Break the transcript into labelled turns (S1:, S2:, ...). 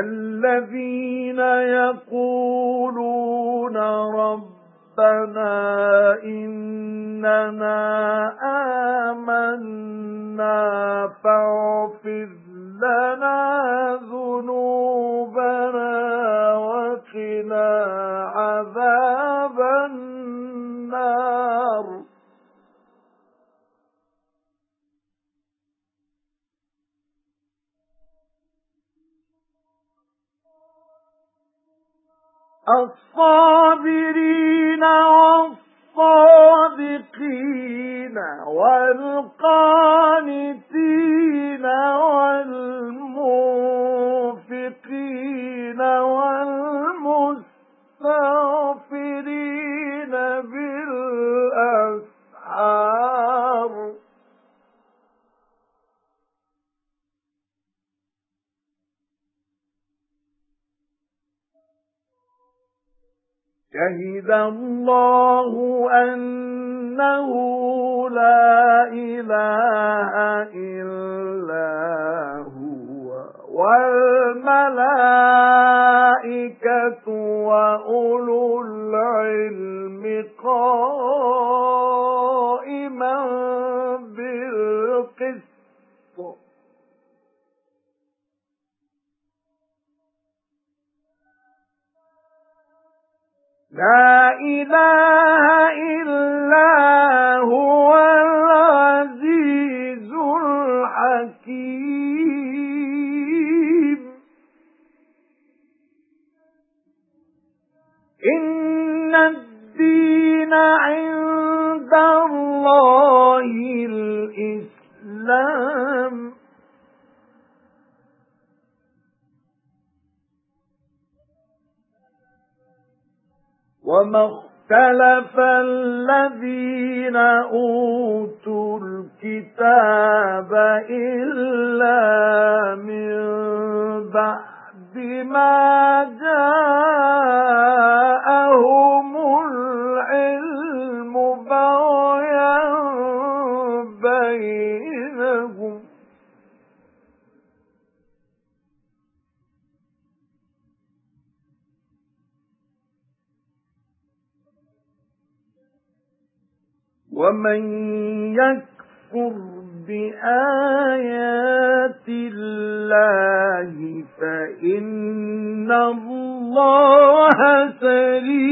S1: الَّذِينَ يَقُولُونَ رَبَّنَا إِنَّنَا آمَنَّا فَاغْفِرْ لَنَا ذُنُوبَنَا وَقِنَا عَذَابَ النَّارِ الصَّابِرِينَ وَالصَّادِقِينَ وَالْقَانِتِينَ وَالْمُنفِقِينَ شَهِدَ اللَّهُ أَنَّهُ لَا إِلَٰهَ إِلَّا هُوَ وَالْمَلَائِكَةُ وَأُولُو الْعِلْمِ قَائِمًا بِالْقِسْطِ. لا إله إلا هو العزيز الحكيم. إن الدين عند الله وَمَا اخْتَلَفَ الَّذِينَ أُوتُوا الْكِتَابَ إِلَّا مِن بَعْدِ مَا جَاءَهُمُ وَمَن يَكْفُرْ بِآيَاتِ اللَّهِ فَإِنَّ اللَّهَ سَرِيعُ